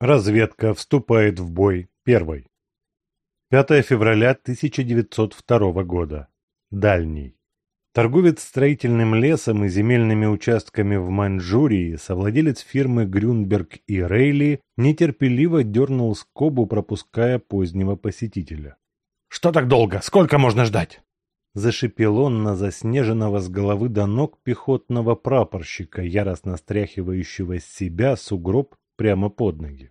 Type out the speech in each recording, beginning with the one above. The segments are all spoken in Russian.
Разведка вступает в бой первой. 5 февраля 1902 года. Дальний. Торговец строительным лесом и земельными участками в Маньчжурии, совладелец фирмы Грюнберг и Рейли, нетерпеливо дернул скобу, пропуская позднего посетителя. «Что так долго? Сколько можно ждать?» Зашипел он на заснеженного с головы до ног пехотного прапорщика, яростно стряхивающего с себя сугроб прямо под ноги.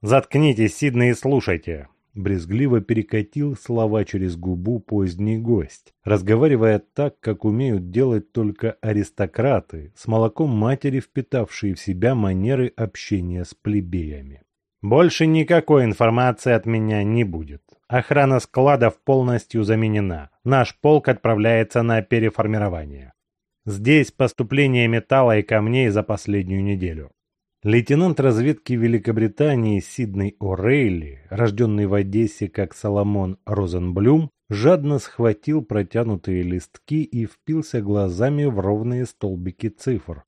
«Заткнитесь, Сиднey, и слушайте!» Брезгливо перекатил слова через губу поздний гость, разговаривая так, как умеют делать только аристократы, с молоком матери впитавшие в себя манеры общения с плебеями. «Больше никакой информации от меня не будет. Охрана складов полностью заменена. Наш полк отправляется на переформирование. Здесь поступление металла и камней за последнюю неделю. Лейтенант разведки Великобритании Сидней О'Рейли, рожденный в Одессе как Соломон Розенблюм, жадно схватил протянутые листки и впился глазами в ровные столбики цифр,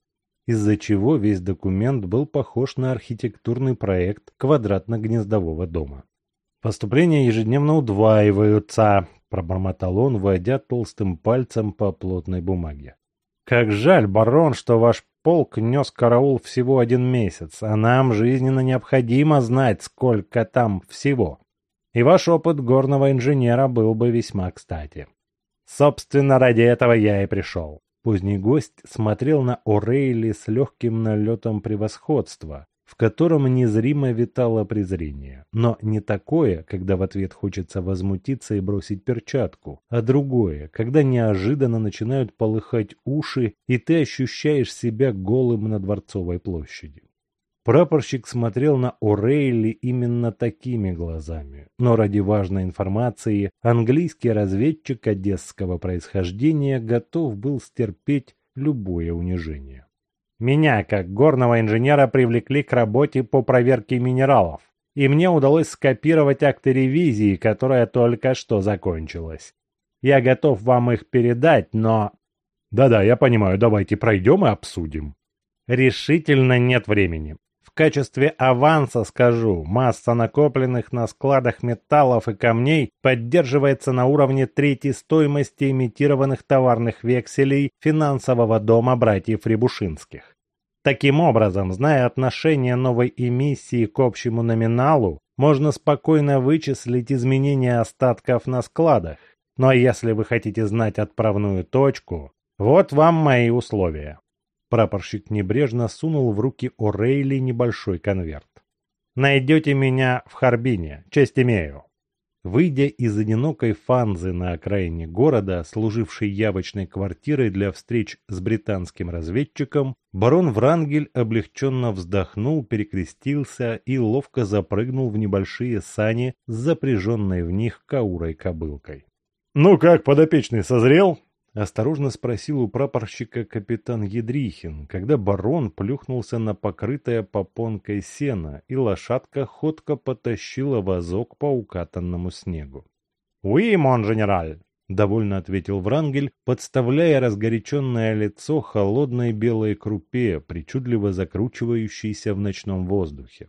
из-за чего весь документ был похож на архитектурный проект квадратно-гнездового дома. «Поступления ежедневно удваиваются», – пробормотал он, вводя толстым пальцем по плотной бумаге. «Как жаль, барон, что ваш полк нес караул всего один месяц, а нам жизненно необходимо знать, сколько там всего. И ваш опыт горного инженера был бы весьма кстати. Собственно, ради этого я и пришел. Поздний гость смотрел на О'Рейли с легким налетом превосходства, в котором незримо витало презрение. Но не такое, когда в ответ хочется возмутиться и бросить перчатку, а другое, когда неожиданно начинают полыхать уши, и ты ощущаешь себя голым на Дворцовой площади. Прапорщик смотрел на О'Рейли именно такими глазами, но ради важной информации английский разведчик одесского происхождения готов был стерпеть любое унижение. Меня, как горного инженера, привлекли к работе по проверке минералов, и мне удалось скопировать акты ревизии, которая только что закончилась. Я готов вам их передать, но... Да-да, я понимаю, давайте пройдем и обсудим. Решительно нет времени. Качестве аванса скажу, масса накопленных на складах металлов и камней поддерживается на уровне третьей стоимости имитированных товарных векселей финансового дома братьев Рябушинских. Таким образом, зная отношение новой эмиссии к общему номиналу, можно спокойно вычислить изменения остатков на складах. Но если вы хотите знать отправную точку, вот вам мои условия. Прапорщик небрежно сунул в руки О'Рейли небольшой конверт. «Найдете меня в Харбине, честь имею». Выйдя из одинокой фанзы на окраине города, служившей явочной квартирой для встреч с британским разведчиком, барон Врангель облегченно вздохнул, перекрестился и ловко запрыгнул в небольшие сани с запряженной в них каурой-кобылкой. «Ну как, подопечный созрел?» Осторожно спросил у прапорщика капитан Едрихин, когда барон плюхнулся на покрытое попонкой сено, и лошадка ходко потащила вазок по укатанному снегу. «Уи, мон генераль!» — довольно ответил Врангель, подставляя разгоряченное лицо холодной белой крупе, причудливо закручивающейся в ночном воздухе.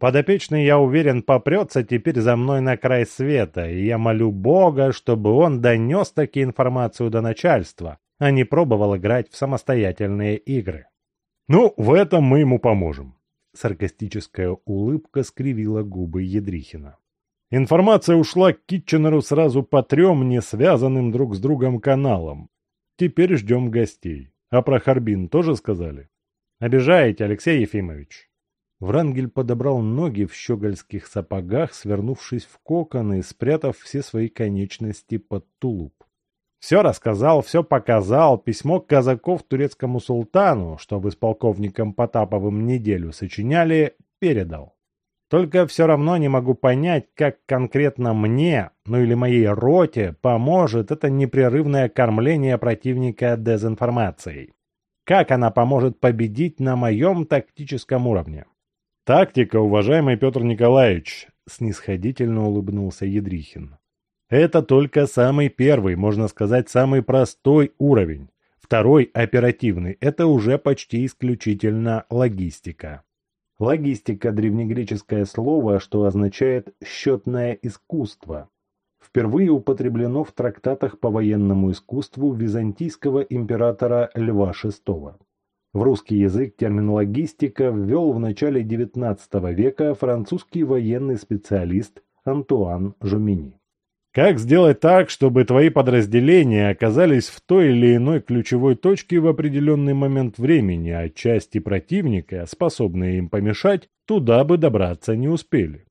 Подопечный, я уверен, попрется теперь за мной на край света, и я молю Бога, чтобы он донес таки информацию до начальства, а не пробовал играть в самостоятельные игры. Ну, в этом мы ему поможем. Саркастическая улыбка скривила губы Едрихина. Информация ушла к Китченеру сразу по трем не связанным друг с другом каналам. Теперь ждем гостей. А про Харбин тоже сказали? Обижаете, Алексей Ефимович. Врангель подобрал ноги в щегольских сапогах, свернувшись в кокон и спрятав все свои конечности под тулуп. Все рассказал, все показал, письмо казаков турецкому султану, что вы с полковником Потаповым неделю сочиняли, передал. Только все равно не могу понять, как конкретно мне, ну или моей роте, поможет это непрерывное кормление противника дезинформацией. Как она поможет победить на моем тактическом уровне? «Тактика, уважаемый Петр Николаевич», — снисходительно улыбнулся Едрихин. «Это только самый первый, можно сказать, самый простой уровень. Второй, оперативный, это уже почти исключительно логистика. Логистика – древнегреческое слово, что означает «счетное искусство». Впервые употреблено в трактатах по военному искусству византийского императора Льва VI. В русский язык термин «логистика» ввел в начале XIX века французский военный специалист Антуан Жумини. Как сделать так, чтобы твои подразделения оказались в той или иной ключевой точке в определенный момент времени, а части противника, способные им помешать, туда бы добраться не успели?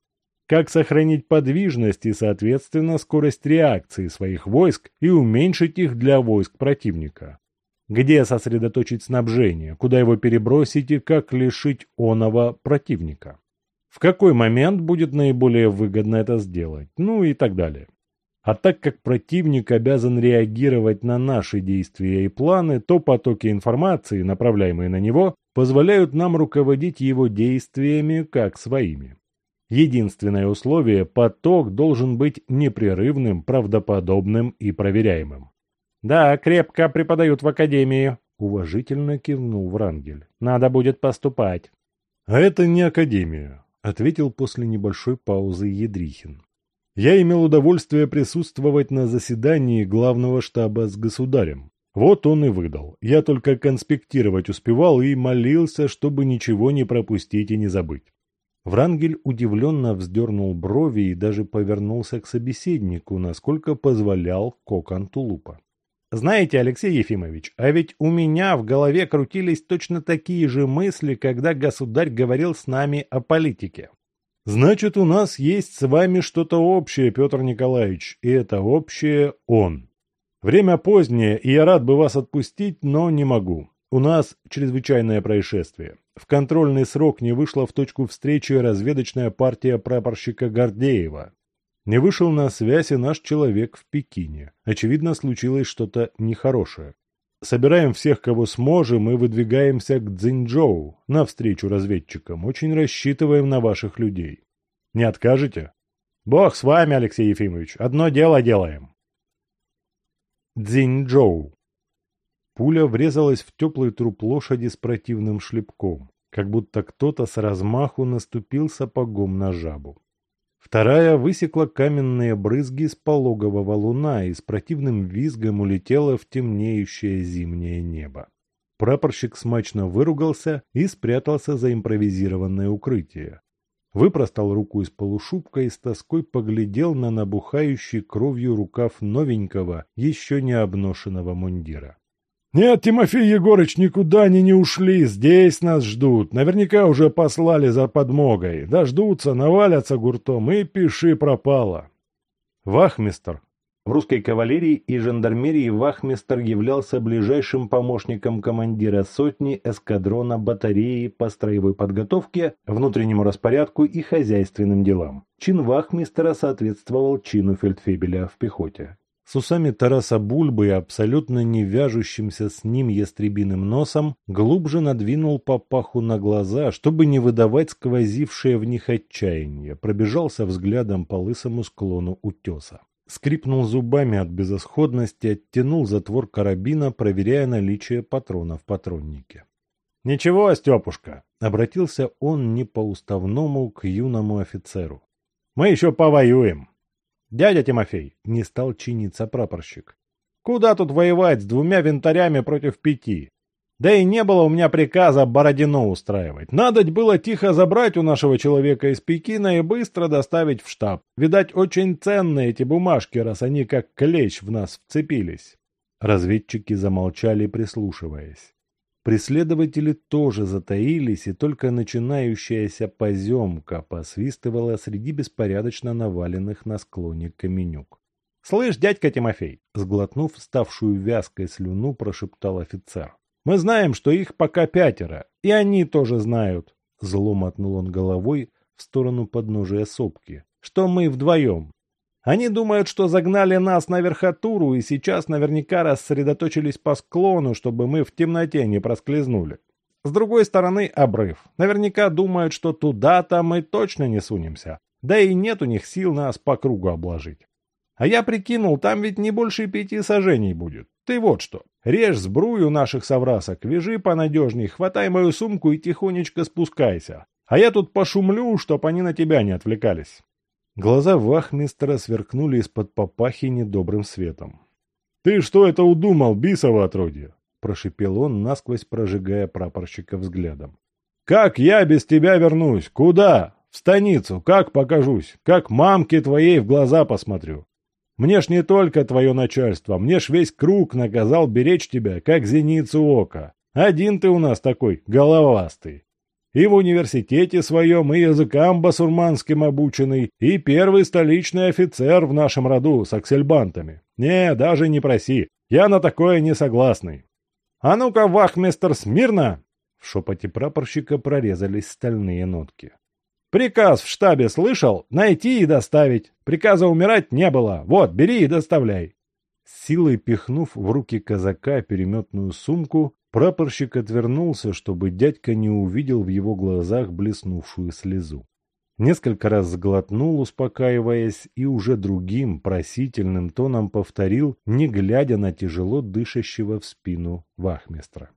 Как сохранить подвижность и, соответственно, скорость реакции своих войск и уменьшить их для войск противника? Где сосредоточить снабжение, куда его перебросить и как лишить оного противника? В какой момент будет наиболее выгодно это сделать? Ну и так далее. А так как противник обязан реагировать на наши действия и планы, то потоки информации, направляемые на него, позволяют нам руководить его действиями как своими. Единственное условие – поток должен быть непрерывным, правдоподобным и проверяемым. «Да, крепко преподают в академии», – уважительно кивнул Врангель. «Надо будет поступать». «А это не академия», – ответил после небольшой паузы Едрихин. Я имел удовольствие присутствовать на заседании главного штаба с государем. Вот он и выдал. Я только конспектировать успевал и молился, чтобы ничего не пропустить и не забыть. Врангель удивленно вздернул брови и даже повернулся к собеседнику, насколько позволял кокон тулупа. «Знаете, Алексей Ефимович, а ведь у меня в голове крутились точно такие же мысли, когда государь говорил с нами о политике. Значит, у нас есть с вами что-то общее, Петр Николаевич, и это общее он. Время позднее, и я рад бы вас отпустить, но не могу. У нас чрезвычайное происшествие. В контрольный срок не вышла в точку встречи разведочная партия прапорщика Гордеева. Не вышел на связь и наш человек в Пекине. Очевидно, случилось что-то нехорошее. Собираем всех, кого сможем, и выдвигаемся к Цзиньчжоу, навстречу разведчикам. Очень рассчитываем на ваших людей. Не откажете? Бог с вами, Алексей Ефимович. Одно дело делаем. Цзиньчжоу. Пуля врезалась в теплый труп лошади с противным шлепком, как будто кто-то с размаху наступил сапогом на жабу. Вторая высекла каменные брызги с пологого валуна и с противным визгом улетела в темнеющее зимнее небо. Прапорщик смачно выругался и спрятался за импровизированное укрытие. Выпростал руку из полушубка и с тоской поглядел на набухающий кровью рукав новенького, еще не обношенного мундира. «Нет, Тимофей Егорыч, никуда они не ушли, здесь нас ждут. Наверняка уже послали за подмогой. Дождутся, навалятся гуртом и пиши пропало». «Вахмистр». В русской кавалерии и жандармерии вахмистр являлся ближайшим помощником командира сотни, эскадрона, батареи по строевой подготовке, внутреннему распорядку и хозяйственным делам. Чин вахмистра соответствовал чину фельдфебеля в пехоте. С усами Тараса Бульбы и абсолютно не вяжущимся с ним ястребиным носом глубже надвинул папаху на глаза, чтобы не выдавать сквозившее в них отчаяние, пробежался взглядом по лысому склону утеса. Скрипнул зубами от безысходности, оттянул затвор карабина, проверяя наличие патрона в патроннике. «Ничего, Степушка!» — обратился он не по-уставному к юному офицеру. «Мы еще повоюем!» «Дядя Тимофей!» — не стал чиниться прапорщик. «Куда тут воевать с двумя винтарями против пяти? Да и не было у меня приказа Бородино устраивать. Надо было тихо забрать у нашего человека из Пекина и быстро доставить в штаб. Видать, очень ценные эти бумажки, раз они как клещ в нас вцепились». Разведчики замолчали, прислушиваясь. Преследователи тоже затаились, и только начинающаяся поземка посвистывала среди беспорядочно наваленных на склоне каменюк. «Слышь, дядька Тимофей!» — сглотнув ставшую вязкой слюну, прошептал офицер. «Мы знаем, что их пока пятеро, и они тоже знают!» Зло мотнул он головой в сторону подножия сопки. «Что мы вдвоем, они думают, что загнали нас на верхотуру и сейчас наверняка рассредоточились по склону, чтобы мы в темноте не проскользнули. С другой стороны, обрыв. Наверняка думают, что туда-то мы точно не сунемся. Да и нет у них сил нас по кругу обложить. А я прикинул, там ведь не больше пяти сажений будет. Ты вот что, режь сбрую наших соврасок, вяжи понадежней, хватай мою сумку и тихонечко спускайся. А я тут пошумлю, чтоб они на тебя не отвлекались. Глаза вахмистра сверкнули из-под папахи недобрым светом. «Ты что это удумал, бисово отродье?» – прошипел он, насквозь прожигая прапорщика взглядом. «Как я без тебя вернусь? Куда? В станицу? Как покажусь? Как мамке твоей в глаза посмотрю? Мне ж не только твое начальство, мне ж весь круг наказал беречь тебя, как зеницу ока. Один ты у нас такой, головастый. И в университете своем, и языкам басурманским обученный, и первый столичный офицер в нашем роду с аксельбантами. Не, даже не проси, я на такое не согласный. А ну-ка, вахмистер, смирно!» В шепоте прапорщика прорезались стальные нотки. «Приказ в штабе слышал? Найти и доставить. Приказа умирать не было. Вот, бери и доставляй». С силой пихнув в руки казака переметную сумку, Прапорщик отвернулся, чтобы дядька не увидел в его глазах блеснувшую слезу. Несколько раз сглотнул, успокаиваясь, и уже другим, просительным тоном повторил, не глядя на тяжело дышащего в спину вахмистра.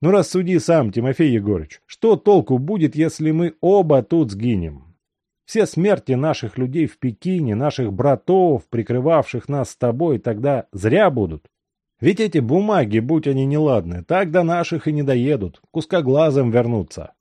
«Ну рассуди сам, Тимофей Егорыч, что толку будет, если мы оба тут сгинем? Все смерти наших людей в Пекине, наших братов, прикрывавших нас с тобой, тогда зря будут. Ведь эти бумаги, будь они неладны, так до наших и не доедут, кускоглазом вернутся.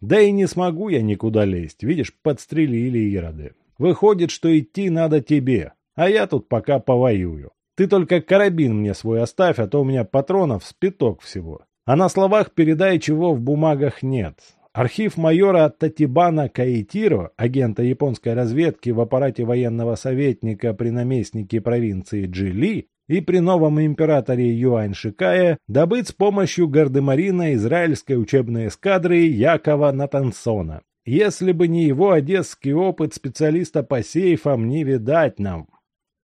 Да и не смогу я никуда лезть, видишь, подстрелили ироды. Выходит, что идти надо тебе, а я тут пока повоюю. Ты только карабин мне свой оставь, а то у меня патронов спиток всего. А на словах передай, чего в бумагах нет. Архив майора Татибана Каитиро, агента японской разведки в аппарате военного советника при наместнике провинции Джили, и при новом императоре Юань Шикая добыт с помощью гардемарина израильской учебной эскадры Якова Натансона. Если бы не его одесский опыт специалиста по сейфам, не видать нам.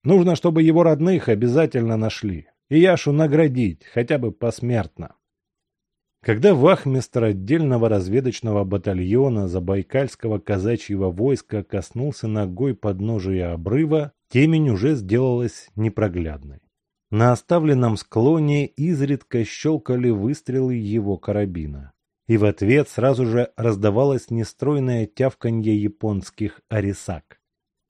Нужно, чтобы его родных обязательно нашли. И Яшу наградить, хотя бы посмертно. Когда вахмистр отдельного разведочного батальона Забайкальского казачьего войска коснулся ногой подножия обрыва, темень уже сделалась непроглядной. На оставленном склоне изредка щелкали выстрелы его карабина. И в ответ сразу же раздавалось нестройное тявканье японских арисак.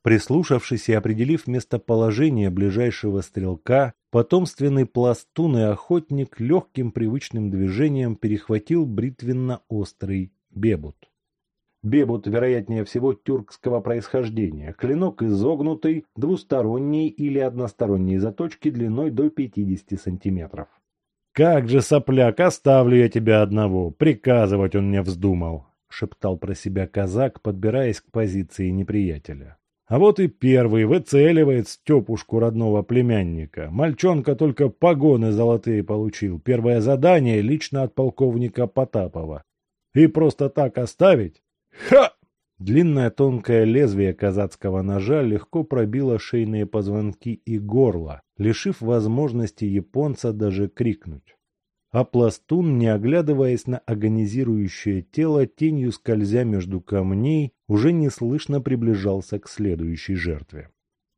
Прислушавшись и определив местоположение ближайшего стрелка, потомственный пластун и охотник легким привычным движением перехватил бритвенно-острый бебут. Бебут, вероятнее всего, тюркского происхождения. Клинок изогнутый, двусторонний или односторонней заточки длиной до 50 сантиметров. «Как же, сопляк, оставлю я тебя одного, приказывать он мне вздумал», — шептал про себя казак, подбираясь к позиции неприятеля. А вот и первый выцеливает Степушку родного племянника. Мальчонка только погоны золотые получил. Первое задание лично от полковника Потапова. И просто так оставить? Ха! Длинное тонкое лезвие казацкого ножа легко пробило шейные позвонки и горло, лишив возможности японца даже крикнуть. А пластун, не оглядываясь на агонизирующее тело, тенью скользя между камней, уже неслышно приближался к следующей жертве.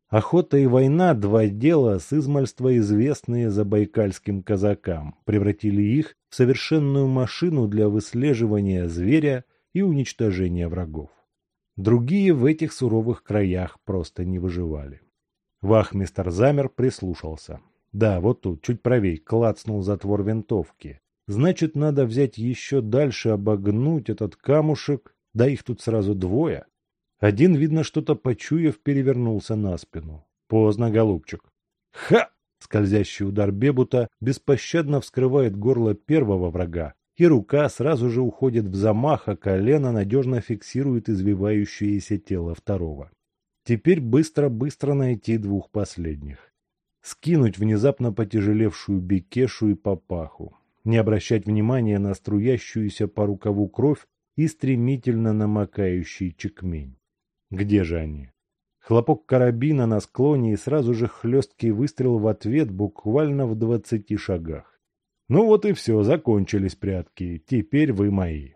Охота и война – два дела, с измальства известные забайкальским казакам, превратили их в совершенную машину для выслеживания зверя – и уничтожения врагов. Другие в этих суровых краях просто не выживали. Вахмистер замер, прислушался. Да, вот тут, чуть правей, клацнул затвор винтовки. Значит, надо взять еще дальше, обогнуть этот камушек, да их тут сразу двое. Один, видно, что-то почуяв, перевернулся на спину. Поздно, голубчик. Ха! Скользящий удар Бебута беспощадно вскрывает горло первого врага, и рука сразу же уходит в замах, а колено надежно фиксирует извивающееся тело второго. Теперь быстро-быстро найти двух последних. Скинуть внезапно потяжелевшую бекешу и папаху. Не обращать внимания на струящуюся по рукаву кровь и стремительно намокающий чекмень. Где же они? Хлопок карабина на склоне и сразу же хлесткий выстрел в ответ буквально в двадцати шагах. Ну вот и все, закончились прятки, теперь вы мои.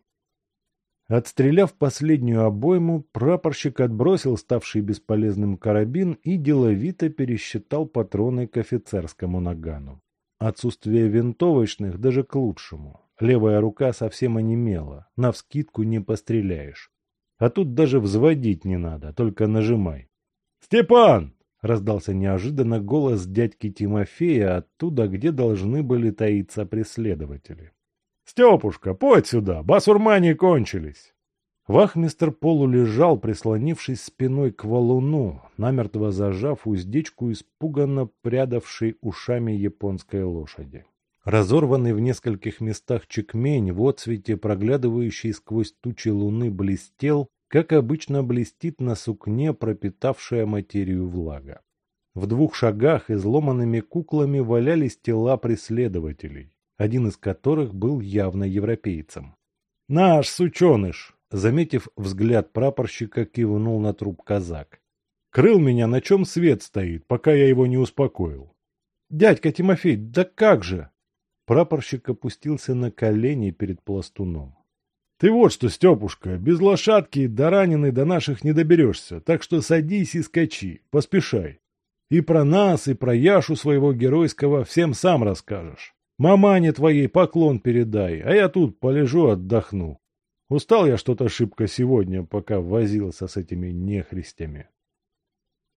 Отстреляв последнюю обойму, прапорщик отбросил ставший бесполезным карабин и деловито пересчитал патроны к офицерскому нагану. Отсутствие винтовочных даже к лучшему. Левая рука совсем онемела, навскидку не постреляешь. А тут даже взводить не надо, только нажимай. «Степан!» — раздался неожиданно голос дядьки Тимофея оттуда, где должны были таиться преследователи. «Степушка, подь сюда, басурмане кончились!» Вахмистр полулежал, прислонившись спиной к валуну, намертво зажав уздечку испуганно прядавшей ушами японской лошади. Разорванный в нескольких местах чекмень в отцвете, проглядывающий сквозь тучи луны, блестел, как обычно блестит на сукне пропитавшая материю влага. В двух шагах изломанными куклами валялись тела преследователей, один из которых был явно европейцем. «Наш сученыш!» Заметив взгляд прапорщика, кивнул на труп казак. «Крыл меня, на чем свет стоит, пока я его не успокоил». «Дядька Тимофей, да как же!» Прапорщик опустился на колени перед пластуном. «Ты вот что, Степушка, без лошадки до раненый до наших не доберешься, так что садись и скачи, поспешай. И про нас, и про Яшу своего геройского всем сам расскажешь. Мамане твоей поклон передай, а я тут полежу отдохну. Устал я что-то шибко сегодня, пока возился с этими нехристями.